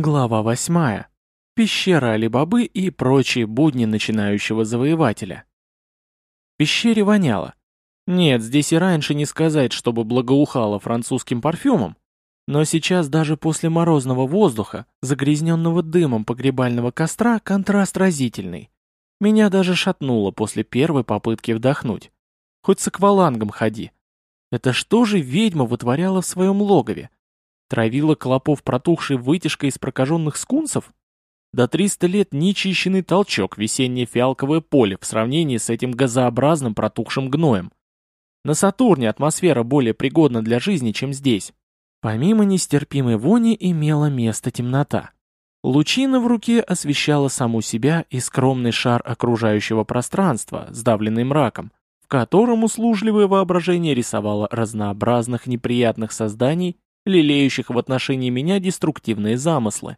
Глава восьмая. Пещера Алибабы и прочие будни начинающего завоевателя. В пещере воняло. Нет, здесь и раньше не сказать, чтобы благоухало французским парфюмом, но сейчас даже после морозного воздуха, загрязненного дымом погребального костра, контраст разительный. Меня даже шатнуло после первой попытки вдохнуть. Хоть с аквалангом ходи. Это что же ведьма вытворяла в своем логове? Травила клопов протухшей вытяжкой из прокаженных скунсов? До 300 лет нечищенный толчок весеннее фиалковое поле в сравнении с этим газообразным протухшим гноем. На Сатурне атмосфера более пригодна для жизни, чем здесь. Помимо нестерпимой вони имела место темнота. Лучина в руке освещала саму себя и скромный шар окружающего пространства, сдавленный мраком, в котором услужливое воображение рисовало разнообразных неприятных созданий лелеющих в отношении меня деструктивные замыслы.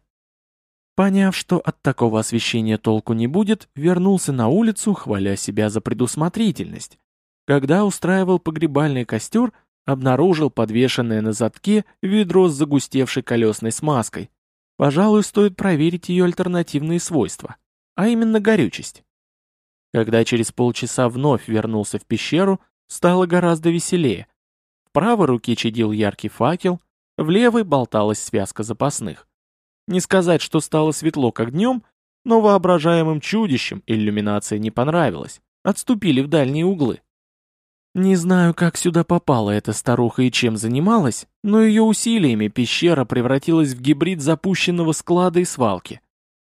Поняв, что от такого освещения толку не будет, вернулся на улицу, хваля себя за предусмотрительность. Когда устраивал погребальный костер, обнаружил подвешенное на задке ведро с загустевшей колесной смазкой. Пожалуй, стоит проверить ее альтернативные свойства, а именно горючесть. Когда через полчаса вновь вернулся в пещеру, стало гораздо веселее. В правой руке чадил яркий факел, в левой болталась связка запасных. Не сказать, что стало светло, как днем, но воображаемым чудищем иллюминация не понравилась. Отступили в дальние углы. Не знаю, как сюда попала эта старуха и чем занималась, но ее усилиями пещера превратилась в гибрид запущенного склада и свалки.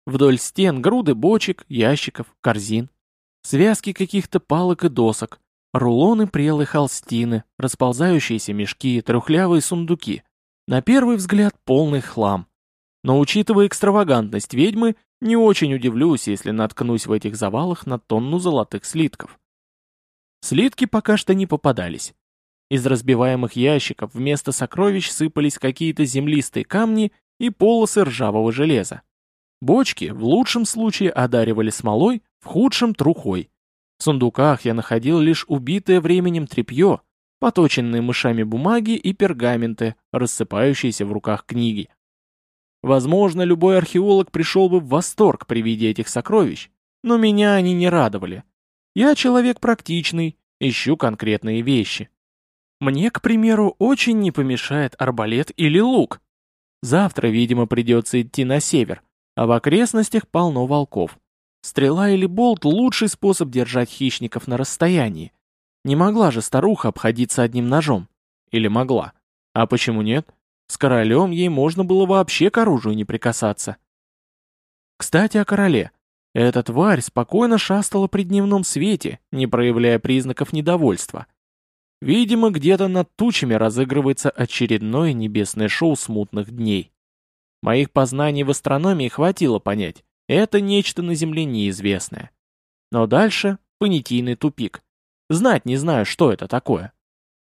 Вдоль стен груды бочек, ящиков, корзин. Связки каких-то палок и досок, рулоны прелой холстины, расползающиеся мешки, трухлявые сундуки. На первый взгляд полный хлам. Но учитывая экстравагантность ведьмы, не очень удивлюсь, если наткнусь в этих завалах на тонну золотых слитков. Слитки пока что не попадались. Из разбиваемых ящиков вместо сокровищ сыпались какие-то землистые камни и полосы ржавого железа. Бочки в лучшем случае одаривали смолой, в худшем — трухой. В сундуках я находил лишь убитое временем тряпье, поточенные мышами бумаги и пергаменты, рассыпающиеся в руках книги. Возможно, любой археолог пришел бы в восторг при виде этих сокровищ, но меня они не радовали. Я человек практичный, ищу конкретные вещи. Мне, к примеру, очень не помешает арбалет или лук. Завтра, видимо, придется идти на север, а в окрестностях полно волков. Стрела или болт – лучший способ держать хищников на расстоянии, не могла же старуха обходиться одним ножом. Или могла? А почему нет? С королем ей можно было вообще к оружию не прикасаться. Кстати, о короле. Эта тварь спокойно шастала при дневном свете, не проявляя признаков недовольства. Видимо, где-то над тучами разыгрывается очередное небесное шоу смутных дней. Моих познаний в астрономии хватило понять, это нечто на Земле неизвестное. Но дальше понятийный тупик. Знать не знаю, что это такое.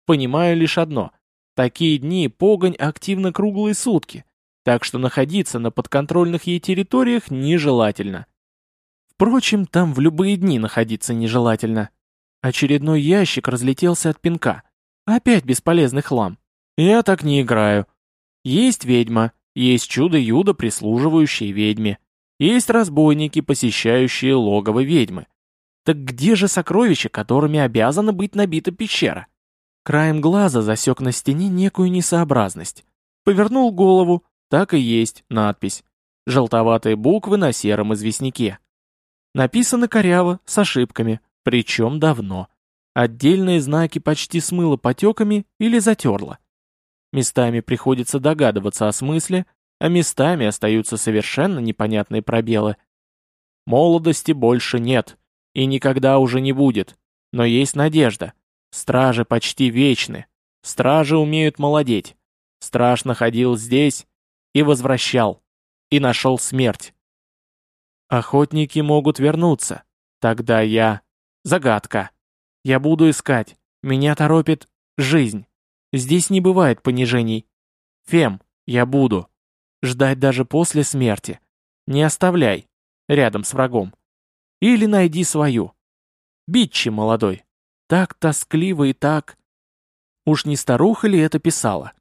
Понимаю лишь одно. Такие дни погонь активно круглые сутки, так что находиться на подконтрольных ей территориях нежелательно. Впрочем, там в любые дни находиться нежелательно. Очередной ящик разлетелся от пинка. Опять бесполезный хлам. Я так не играю. Есть ведьма, есть чудо-юдо, прислуживающие ведьме. Есть разбойники, посещающие логово ведьмы. Так где же сокровища, которыми обязана быть набита пещера? Краем глаза засек на стене некую несообразность. Повернул голову, так и есть надпись. Желтоватые буквы на сером известняке. Написано коряво, с ошибками, причем давно. Отдельные знаки почти смыло потеками или затерло. Местами приходится догадываться о смысле, а местами остаются совершенно непонятные пробелы. Молодости больше нет, и никогда уже не будет. Но есть надежда. Стражи почти вечны. Стражи умеют молодеть. Страж находил здесь и возвращал. И нашел смерть. Охотники могут вернуться. Тогда я... Загадка. Я буду искать. Меня торопит жизнь. Здесь не бывает понижений. Фем, я буду. Ждать даже после смерти. Не оставляй. Рядом с врагом. Или найди свою. Бичи молодой. Так тоскливо и так... Уж не старуха ли это писала?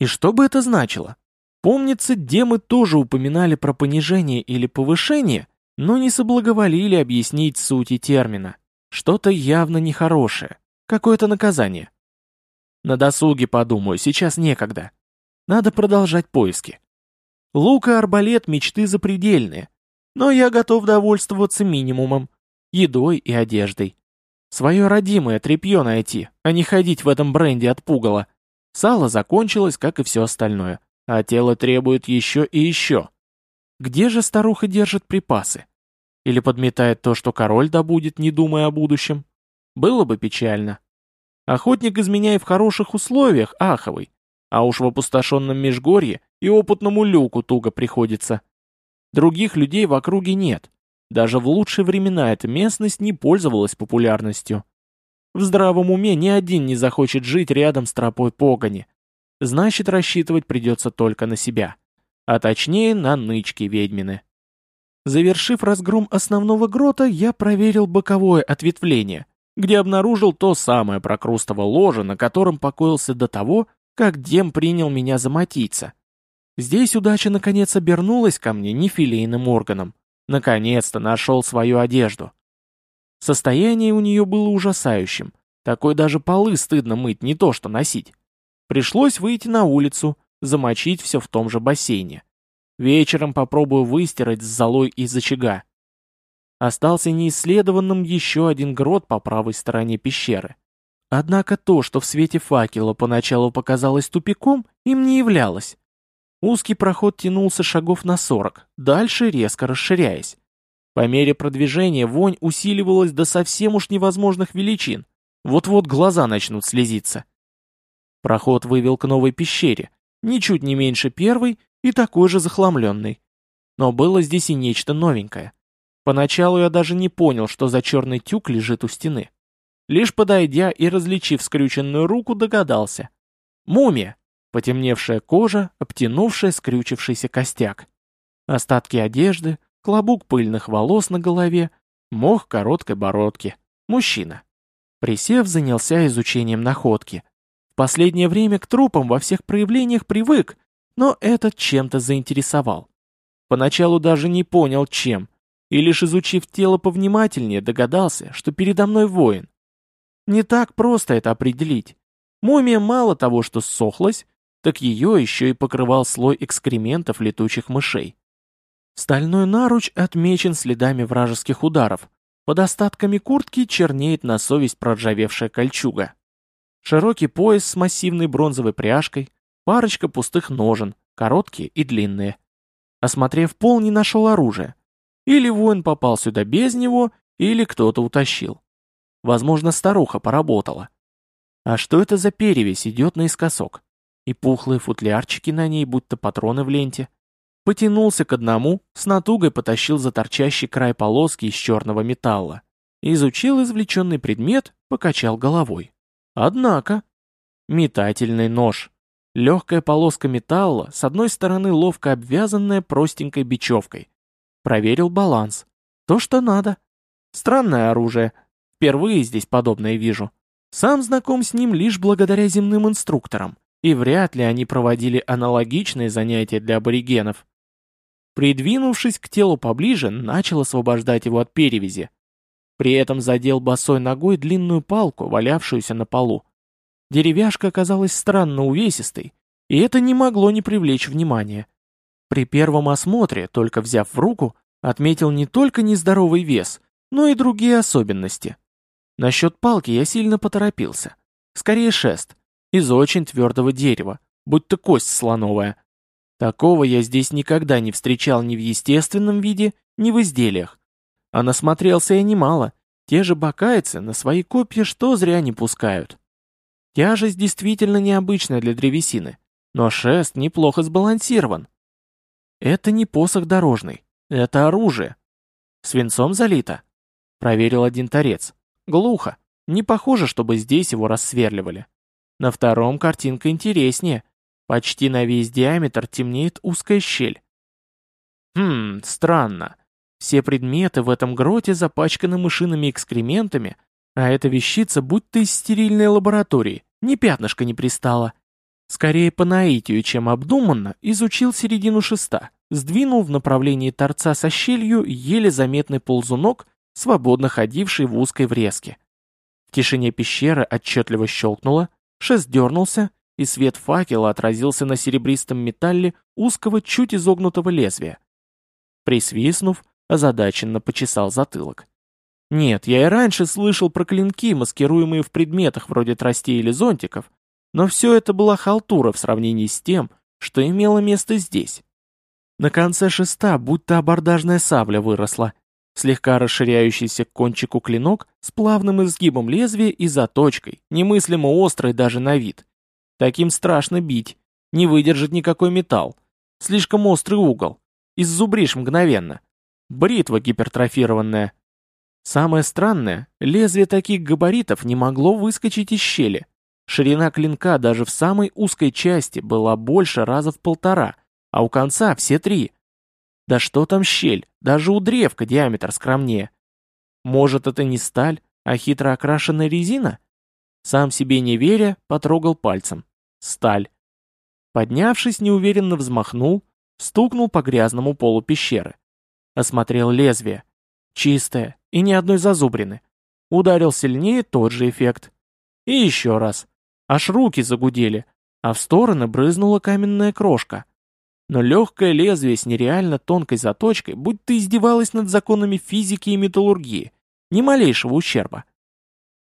И что бы это значило? Помнится, демы тоже упоминали про понижение или повышение, но не соблаговолили объяснить сути термина. Что-то явно нехорошее, какое-то наказание. На досуге подумаю, сейчас некогда. Надо продолжать поиски. Лук и арбалет — мечты запредельные, но я готов довольствоваться минимумом, едой и одеждой. Свое родимое тряпье найти, а не ходить в этом бренде от пугала. Сало закончилось, как и все остальное, а тело требует еще и еще. Где же старуха держит припасы? Или подметает то, что король добудет, не думая о будущем? Было бы печально. Охотник изменяй в хороших условиях, аховый. А уж в опустошенном межгорье и опытному люку туго приходится. Других людей в округе нет. Даже в лучшие времена эта местность не пользовалась популярностью. В здравом уме ни один не захочет жить рядом с тропой погони. Значит, рассчитывать придется только на себя. А точнее, на нычки ведьмины. Завершив разгром основного грота, я проверил боковое ответвление, где обнаружил то самое прокрустово ложе, на котором покоился до того, как Дем принял меня за матийца. Здесь удача наконец обернулась ко мне нефилейным органом. Наконец-то нашел свою одежду. Состояние у нее было ужасающим. Такой даже полы стыдно мыть, не то что носить. Пришлось выйти на улицу, замочить все в том же бассейне. Вечером попробую выстирать с золой из очага. Остался неисследованным еще один грот по правой стороне пещеры. Однако то, что в свете факела поначалу показалось тупиком, им не являлось. Узкий проход тянулся шагов на сорок, дальше резко расширяясь. По мере продвижения вонь усиливалась до совсем уж невозможных величин. Вот-вот глаза начнут слезиться. Проход вывел к новой пещере, ничуть не меньше первой и такой же захламленной. Но было здесь и нечто новенькое. Поначалу я даже не понял, что за черный тюк лежит у стены. Лишь подойдя и различив скрюченную руку, догадался. Мумия! Потемневшая кожа, обтянувшая скрючившийся костяк. Остатки одежды, клобук пыльных волос на голове, мох короткой бородки. Мужчина. Присев, занялся изучением находки. В последнее время к трупам во всех проявлениях привык, но этот чем-то заинтересовал. Поначалу даже не понял, чем, и лишь изучив тело повнимательнее, догадался, что передо мной воин. Не так просто это определить. Мумия мало того, что ссохлась, так ее еще и покрывал слой экскрементов летучих мышей. Стальной наруч отмечен следами вражеских ударов. Под остатками куртки чернеет на совесть проржавевшая кольчуга. Широкий пояс с массивной бронзовой пряжкой, парочка пустых ножен, короткие и длинные. Осмотрев пол, не нашел оружия. Или воин попал сюда без него, или кто-то утащил. Возможно, старуха поработала. А что это за перевесь идет наискосок? И пухлые футлярчики на ней, будто патроны в ленте. Потянулся к одному, с натугой потащил за торчащий край полоски из черного металла. Изучил извлеченный предмет, покачал головой. Однако... Метательный нож. Легкая полоска металла, с одной стороны ловко обвязанная простенькой бечевкой. Проверил баланс. То, что надо. Странное оружие. Впервые здесь подобное вижу. Сам знаком с ним лишь благодаря земным инструкторам и вряд ли они проводили аналогичные занятия для аборигенов. Придвинувшись к телу поближе, начал освобождать его от перевязи. При этом задел босой ногой длинную палку, валявшуюся на полу. Деревяшка оказалась странно увесистой, и это не могло не привлечь внимания. При первом осмотре, только взяв в руку, отметил не только нездоровый вес, но и другие особенности. Насчет палки я сильно поторопился. Скорее шест из очень твердого дерева, будто кость слоновая. Такого я здесь никогда не встречал ни в естественном виде, ни в изделиях. А насмотрелся я немало, те же бакайцы на свои копья что зря не пускают. Тяжесть действительно необычная для древесины, но шест неплохо сбалансирован. Это не посох дорожный, это оружие. Свинцом залито. Проверил один торец. Глухо. Не похоже, чтобы здесь его рассверливали. На втором картинка интереснее. Почти на весь диаметр темнеет узкая щель. Хм, странно. Все предметы в этом гроте запачканы мышиными экскрементами, а эта вещица будто из стерильной лаборатории, ни пятнышка не пристала. скорее по наитию, чем обдуманно, изучил середину шеста, сдвинул в направлении торца со щелью еле заметный ползунок, свободно ходивший в узкой врезке. В тишине пещеры отчетливо щелкнуло, шест дернулся, и свет факела отразился на серебристом металле узкого, чуть изогнутого лезвия. Присвистнув, озадаченно почесал затылок. Нет, я и раньше слышал про клинки, маскируемые в предметах вроде тростей или зонтиков, но все это была халтура в сравнении с тем, что имело место здесь. На конце шеста будто абордажная сабля выросла, слегка расширяющийся к кончику клинок с плавным изгибом лезвия и заточкой, немыслимо острой даже на вид. Таким страшно бить, не выдержит никакой металл. Слишком острый угол. Иззубришь мгновенно. Бритва гипертрофированная. Самое странное, лезвие таких габаритов не могло выскочить из щели. Ширина клинка даже в самой узкой части была больше раза в полтора, а у конца все три. Да что там щель, даже у древка диаметр скромнее. Может, это не сталь, а хитро окрашенная резина? Сам себе не веря, потрогал пальцем. Сталь. Поднявшись, неуверенно взмахнул, стукнул по грязному полу пещеры. Осмотрел лезвие. Чистое, и ни одной зазубрины. Ударил сильнее тот же эффект. И еще раз. Аж руки загудели, а в стороны брызнула каменная крошка. Но легкое лезвие с нереально тонкой заточкой будто издевалось над законами физики и металлургии. Ни малейшего ущерба.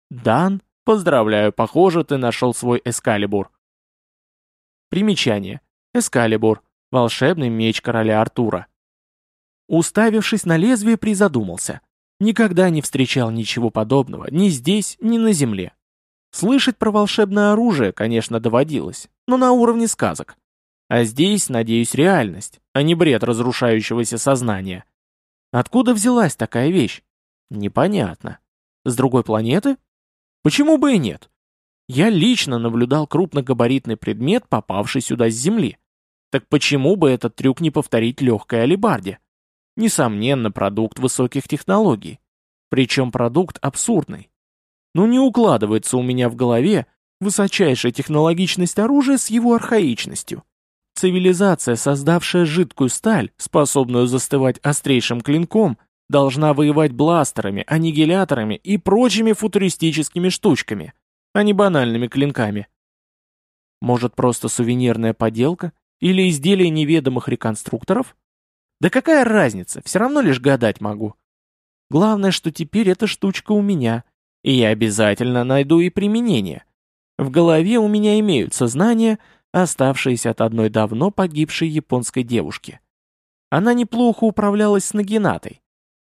«Дан, поздравляю, похоже, ты нашел свой эскалибур». Примечание. Эскалибур. Волшебный меч короля Артура. Уставившись на лезвие, призадумался. Никогда не встречал ничего подобного ни здесь, ни на земле. Слышать про волшебное оружие, конечно, доводилось, но на уровне сказок. А здесь, надеюсь, реальность, а не бред разрушающегося сознания. Откуда взялась такая вещь? Непонятно. С другой планеты? Почему бы и нет? Я лично наблюдал крупногабаритный предмет, попавший сюда с Земли. Так почему бы этот трюк не повторить легкой алибарде? Несомненно, продукт высоких технологий. Причем продукт абсурдный. Но не укладывается у меня в голове высочайшая технологичность оружия с его архаичностью. Цивилизация, создавшая жидкую сталь, способную застывать острейшим клинком, должна воевать бластерами, аннигиляторами и прочими футуристическими штучками, а не банальными клинками. Может, просто сувенирная поделка? Или изделие неведомых реконструкторов? Да какая разница, все равно лишь гадать могу. Главное, что теперь эта штучка у меня, и я обязательно найду и применение. В голове у меня имеются знания, оставшиеся от одной давно погибшей японской девушки. Она неплохо управлялась с Нагинатой,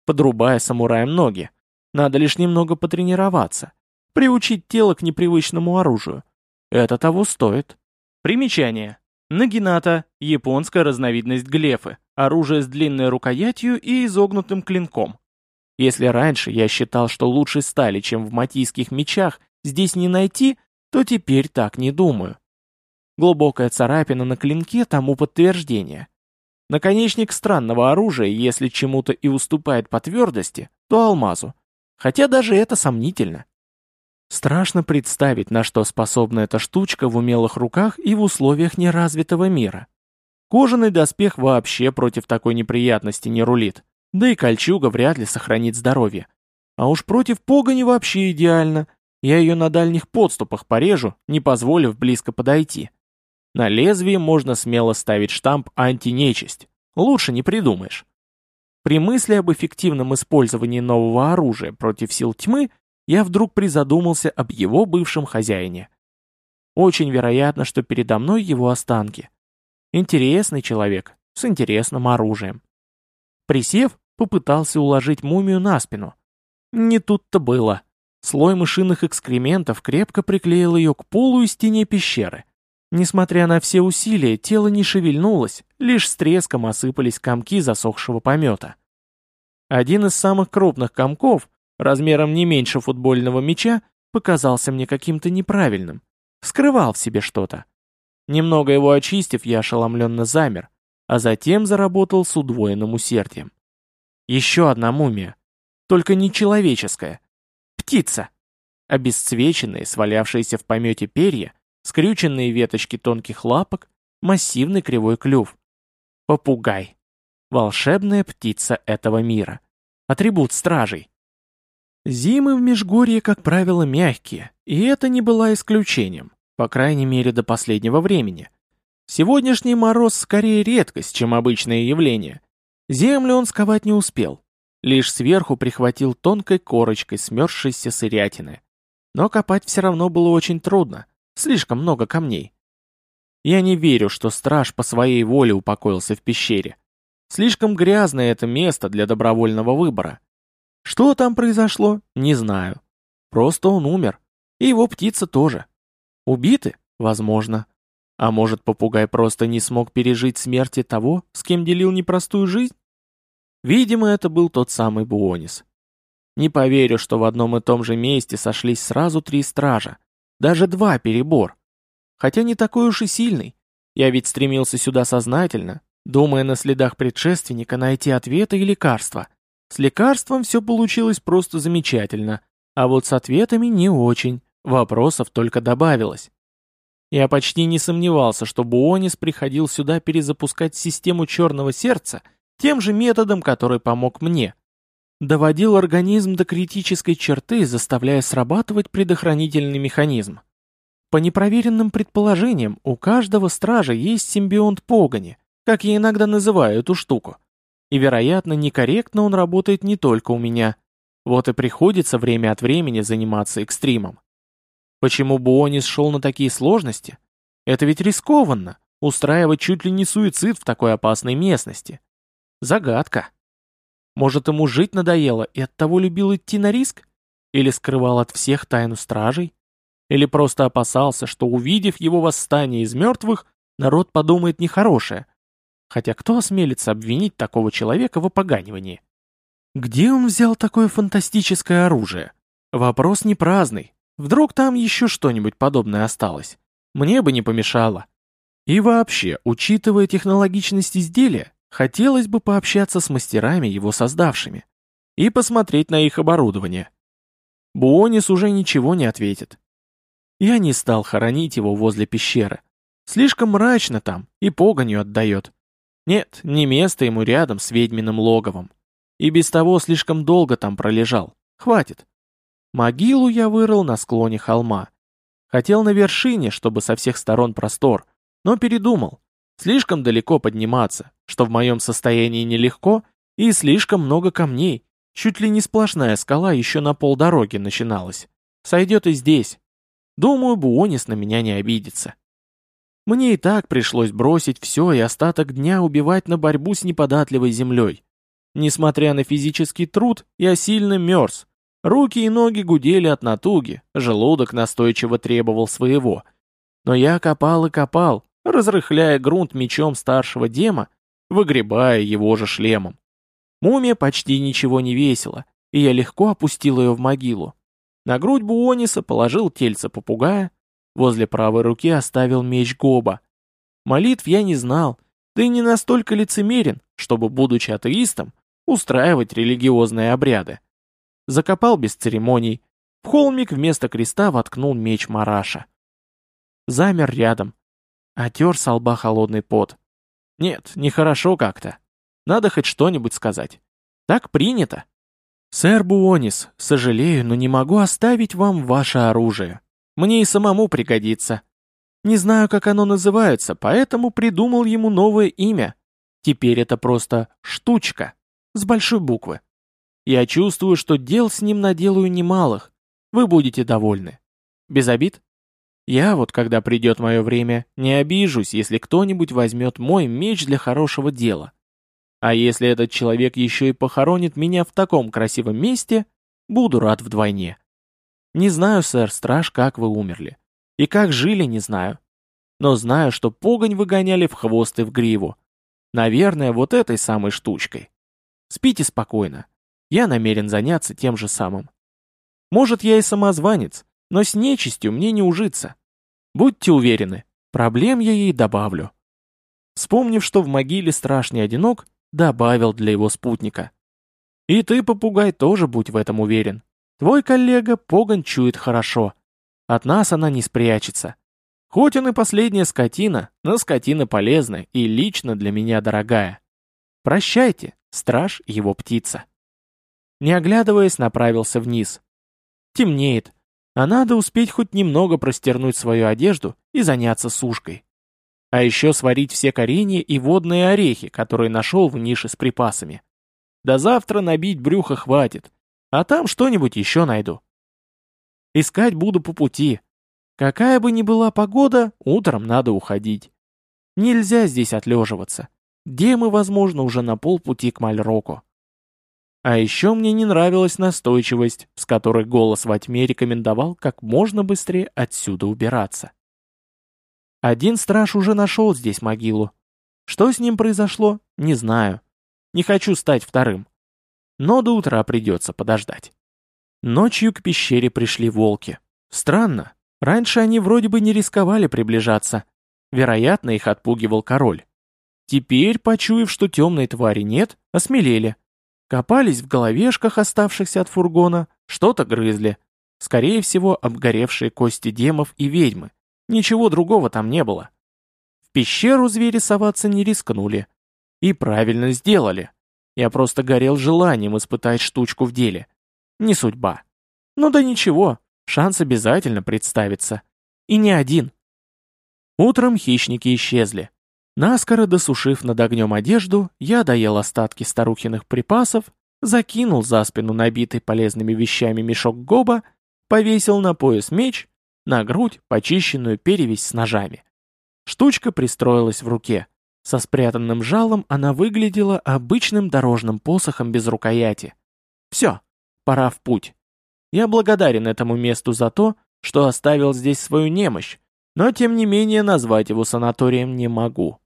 подрубая самураем ноги. Надо лишь немного потренироваться, приучить тело к непривычному оружию. Это того стоит. Примечание. Нагината – японская разновидность глефы, оружие с длинной рукоятью и изогнутым клинком. Если раньше я считал, что лучше стали, чем в матийских мечах, здесь не найти, то теперь так не думаю. Глубокая царапина на клинке тому подтверждение. Наконечник странного оружия, если чему-то и уступает по твердости, то алмазу. Хотя даже это сомнительно. Страшно представить, на что способна эта штучка в умелых руках и в условиях неразвитого мира. Кожаный доспех вообще против такой неприятности не рулит, да и кольчуга вряд ли сохранит здоровье. А уж против погони вообще идеально, я ее на дальних подступах порежу, не позволив близко подойти. На лезвии можно смело ставить штамп «антинечисть», лучше не придумаешь. При мысли об эффективном использовании нового оружия против сил тьмы я вдруг призадумался об его бывшем хозяине. Очень вероятно, что передо мной его останки. Интересный человек, с интересным оружием. Присев, попытался уложить мумию на спину. Не тут-то было. Слой мышиных экскрементов крепко приклеил ее к полу и стене пещеры. Несмотря на все усилия, тело не шевельнулось, лишь с треском осыпались комки засохшего помета. Один из самых крупных комков, размером не меньше футбольного мяча, показался мне каким-то неправильным. Скрывал в себе что-то. Немного его очистив, я ошеломленно замер, а затем заработал с удвоенным усердием. Еще одна мумия. Только не человеческая. Птица. Обесцвеченные, свалявшиеся в помете перья, скрюченные веточки тонких лапок, массивный кривой клюв. Попугай. Волшебная птица этого мира. Атрибут стражей. Зимы в Межгорье, как правило, мягкие, и это не было исключением, по крайней мере до последнего времени. Сегодняшний мороз скорее редкость, чем обычное явление. Землю он сковать не успел. Лишь сверху прихватил тонкой корочкой смерзшейся сырятины. Но копать все равно было очень трудно. Слишком много камней. Я не верю, что страж по своей воле упокоился в пещере. Слишком грязное это место для добровольного выбора. Что там произошло, не знаю. Просто он умер. И его птица тоже. Убиты? Возможно. А может, попугай просто не смог пережить смерти того, с кем делил непростую жизнь? Видимо, это был тот самый Буонис. Не поверю, что в одном и том же месте сошлись сразу три стража. Даже два перебор. Хотя не такой уж и сильный. Я ведь стремился сюда сознательно, думая на следах предшественника найти ответы и лекарства. С лекарством все получилось просто замечательно, а вот с ответами не очень, вопросов только добавилось. Я почти не сомневался, что Буонис приходил сюда перезапускать систему черного сердца тем же методом, который помог мне. Доводил организм до критической черты, заставляя срабатывать предохранительный механизм. По непроверенным предположениям, у каждого стража есть симбионт погони, как я иногда называю эту штуку. И, вероятно, некорректно он работает не только у меня. Вот и приходится время от времени заниматься экстримом. Почему Буонис шел на такие сложности? Это ведь рискованно, устраивать чуть ли не суицид в такой опасной местности. Загадка. Может, ему жить надоело и оттого любил идти на риск? Или скрывал от всех тайну стражей? Или просто опасался, что, увидев его восстание из мертвых, народ подумает нехорошее? Хотя кто осмелится обвинить такого человека в опоганивании? Где он взял такое фантастическое оружие? Вопрос не праздный, Вдруг там еще что-нибудь подобное осталось? Мне бы не помешало. И вообще, учитывая технологичность изделия, хотелось бы пообщаться с мастерами, его создавшими, и посмотреть на их оборудование. Буонис уже ничего не ответит. Я не стал хоронить его возле пещеры. Слишком мрачно там, и погонью отдает. Нет, не место ему рядом с ведьминым логовом. И без того слишком долго там пролежал. Хватит. Могилу я вырыл на склоне холма. Хотел на вершине, чтобы со всех сторон простор, но передумал. Слишком далеко подниматься, что в моем состоянии нелегко, и слишком много камней. Чуть ли не сплошная скала еще на полдороги начиналась. Сойдет и здесь. Думаю, Буонис на меня не обидится. Мне и так пришлось бросить все и остаток дня убивать на борьбу с неподатливой землей. Несмотря на физический труд, я сильно мерз, Руки и ноги гудели от натуги, желудок настойчиво требовал своего. Но я копал и копал, разрыхляя грунт мечом старшего дема, выгребая его же шлемом. Мумия почти ничего не весила, и я легко опустил ее в могилу. На грудь Буониса положил тельце попугая, возле правой руки оставил меч Гоба. Молитв я не знал, да и не настолько лицемерен, чтобы, будучи атеистом, устраивать религиозные обряды. Закопал без церемоний. В холмик вместо креста воткнул меч Мараша. Замер рядом. Отер со лба холодный пот. Нет, нехорошо как-то. Надо хоть что-нибудь сказать. Так принято. Сэр Буонис, сожалею, но не могу оставить вам ваше оружие. Мне и самому пригодится. Не знаю, как оно называется, поэтому придумал ему новое имя. Теперь это просто «штучка» с большой буквы. Я чувствую, что дел с ним наделаю немалых. Вы будете довольны. Без обид? Я вот, когда придет мое время, не обижусь, если кто-нибудь возьмет мой меч для хорошего дела. А если этот человек еще и похоронит меня в таком красивом месте, буду рад вдвойне. Не знаю, сэр, страж, как вы умерли. И как жили, не знаю. Но знаю, что погонь выгоняли в хвост и в гриву. Наверное, вот этой самой штучкой. Спите спокойно. Я намерен заняться тем же самым. Может, я и самозванец, но с нечистью мне не ужиться. Будьте уверены, проблем я ей добавлю. Вспомнив, что в могиле страшный одинок, добавил для его спутника. И ты, попугай, тоже будь в этом уверен. Твой коллега погонь чует хорошо. От нас она не спрячется. Хоть он и последняя скотина, но скотина полезная и лично для меня дорогая. Прощайте, страж его птица. Не оглядываясь, направился вниз. Темнеет, а надо успеть хоть немного простернуть свою одежду и заняться сушкой. А еще сварить все коренья и водные орехи, которые нашел в нише с припасами. До завтра набить брюхо хватит, а там что-нибудь еще найду. Искать буду по пути. Какая бы ни была погода, утром надо уходить. Нельзя здесь отлеживаться. Демы, возможно, уже на полпути к Мальроку. А еще мне не нравилась настойчивость, с которой голос во тьме рекомендовал как можно быстрее отсюда убираться. Один страж уже нашел здесь могилу. Что с ним произошло, не знаю. Не хочу стать вторым. Но до утра придется подождать. Ночью к пещере пришли волки. Странно, раньше они вроде бы не рисковали приближаться. Вероятно, их отпугивал король. Теперь, почуяв, что темной твари нет, осмелели. Копались в головешках, оставшихся от фургона, что-то грызли. Скорее всего, обгоревшие кости демов и ведьмы. Ничего другого там не было. В пещеру звери соваться не рискнули. И правильно сделали. Я просто горел желанием испытать штучку в деле. Не судьба. Ну да ничего, шанс обязательно представится. И не один. Утром хищники исчезли. Наскоро досушив над огнем одежду, я доел остатки старухиных припасов, закинул за спину набитый полезными вещами мешок гоба, повесил на пояс меч, на грудь почищенную перевязь с ножами. Штучка пристроилась в руке. Со спрятанным жалом она выглядела обычным дорожным посохом без рукояти. Все, пора в путь. Я благодарен этому месту за то, что оставил здесь свою немощь, но тем не менее назвать его санаторием не могу.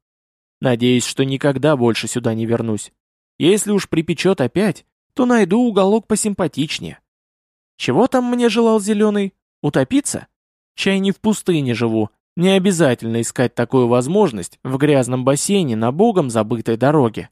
Надеюсь, что никогда больше сюда не вернусь. Если уж припечет опять, то найду уголок посимпатичнее. Чего там мне желал Зеленый? Утопиться? Чай не в пустыне живу. Не обязательно искать такую возможность в грязном бассейне на богом забытой дороге.